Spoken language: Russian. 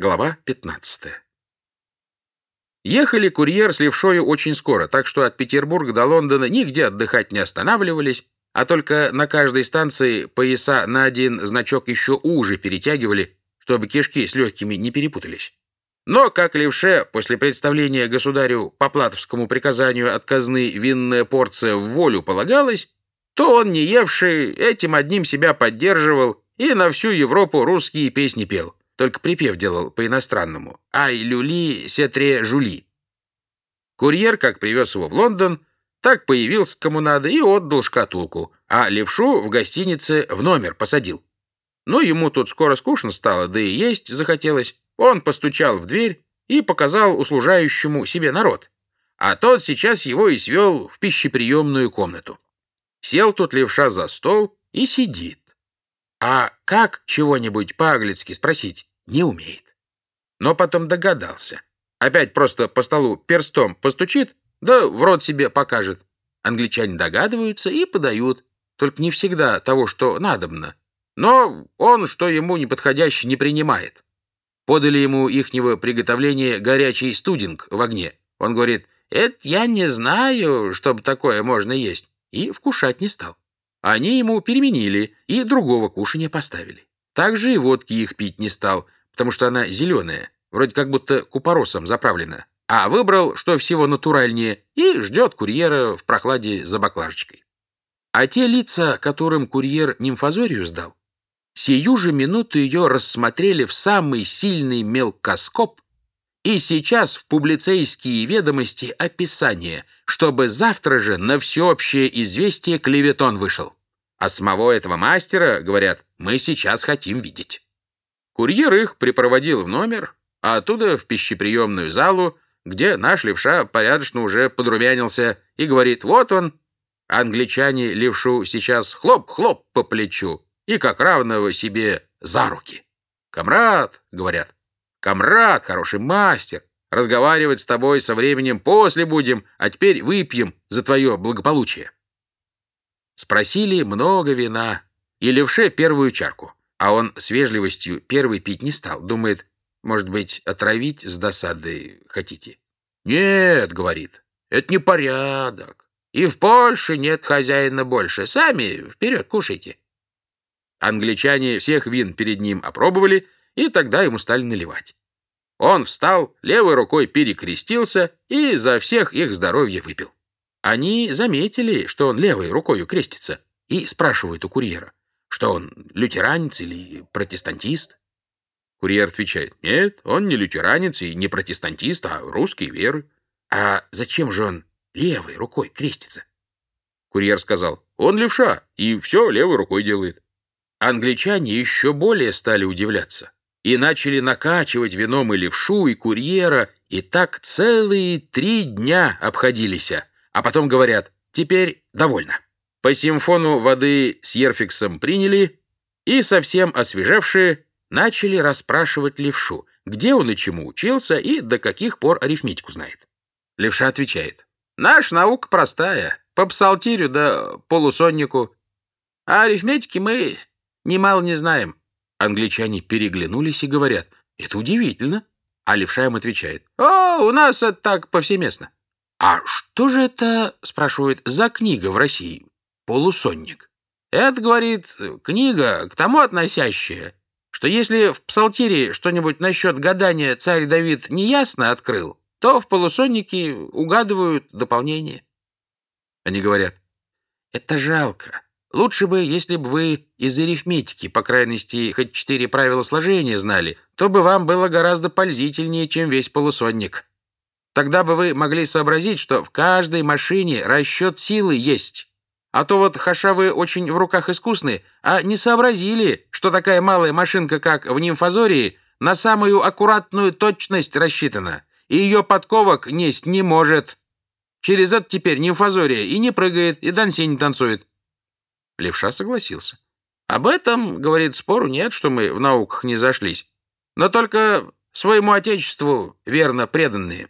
Глава 15. Ехали курьер с левшою очень скоро, так что от Петербурга до Лондона нигде отдыхать не останавливались, а только на каждой станции пояса на один значок еще уже перетягивали, чтобы кишки с легкими не перепутались. Но, как левше, после представления государю по платовскому приказанию от казны винная порция в волю полагалась, то он, не евший, этим одним себя поддерживал и на всю Европу русские песни пел. Только припев делал по-иностранному. «Ай, люли, сетре, жули». Курьер, как привез его в Лондон, так появился кому надо и отдал шкатулку, а левшу в гостинице в номер посадил. Но ему тут скоро скучно стало, да и есть захотелось. Он постучал в дверь и показал услужающему себе народ. А тот сейчас его и свел в пищеприемную комнату. Сел тут левша за стол и сидит. А как чего-нибудь по-английски спросить? Не умеет. Но потом догадался. Опять просто по столу перстом постучит, да в рот себе покажет. Англичане догадываются и подают, только не всегда того, что надобно. Но он, что ему неподходяще, не принимает. Подали ему ихнего приготовления горячий студинг в огне. Он говорит, «Это я не знаю, чтобы такое можно есть», и вкушать не стал. Они ему переменили и другого кушания поставили. Также и водки их пить не стал — потому что она зеленая, вроде как будто купоросом заправлена, а выбрал, что всего натуральнее, и ждет курьера в прохладе за баклажечкой. А те лица, которым курьер нимфозорию сдал, сию же минуту ее рассмотрели в самый сильный мелкоскоп и сейчас в публицейские ведомости описание, чтобы завтра же на всеобщее известие клеветон вышел. А самого этого мастера, говорят, мы сейчас хотим видеть. Курьер их припроводил в номер, а оттуда в пищеприемную залу, где наш левша порядочно уже подрумянился и говорит, вот он, англичане левшу сейчас хлоп-хлоп по плечу и как равного себе за руки. «Камрад», — говорят, — «камрад, хороший мастер, разговаривать с тобой со временем после будем, а теперь выпьем за твое благополучие». Спросили много вина, и левше первую чарку. А он с вежливостью первый пить не стал. Думает, может быть, отравить с досадой хотите? «Нет», — говорит, — «это не порядок. И в Польше нет хозяина больше. Сами вперед кушайте». Англичане всех вин перед ним опробовали, и тогда ему стали наливать. Он встал, левой рукой перекрестился и за всех их здоровье выпил. Они заметили, что он левой рукой крестится, и спрашивают у курьера. Что он, лютеранец или протестантист? Курьер отвечает, нет, он не лютеранец и не протестантист, а русский веры. А зачем же он левой рукой крестится? Курьер сказал, он левша, и все левой рукой делает. Англичане еще более стали удивляться и начали накачивать вином и левшу, и курьера, и так целые три дня обходились, а потом говорят, теперь довольно. По симфону воды с Ерфиксом приняли, и, совсем освежевшие, начали расспрашивать левшу, где он и чему учился, и до каких пор арифметику знает. Левша отвечает, «Наша наука простая, по псалтирю да полусоннику, а арифметики мы немало не знаем». Англичане переглянулись и говорят, «Это удивительно». А левша им отвечает, «О, у нас это так повсеместно». «А что же это, — спрашивает, — за книга в России? Полусонник. Это, говорит, книга к тому относящая, что если в псалтире что-нибудь насчет гадания царь Давид неясно открыл, то в полусоннике угадывают дополнение. Они говорят, это жалко. Лучше бы, если бы вы из арифметики, по крайности, хоть четыре правила сложения знали, то бы вам было гораздо пользительнее, чем весь полусонник. Тогда бы вы могли сообразить, что в каждой машине расчет силы есть. А то вот хашавы очень в руках искусны, а не сообразили, что такая малая машинка, как в нимфазории, на самую аккуратную точность рассчитана, и ее подковок несть не может. Через это теперь нимфазория и не прыгает, и данси не танцует. Левша согласился. Об этом, говорит, спору нет, что мы в науках не зашлись, но только своему отечеству верно преданные.